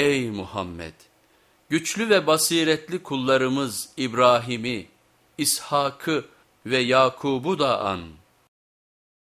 Ey Muhammed! Güçlü ve basiretli kullarımız İbrahim'i, İshak'ı ve Yakub'u da an.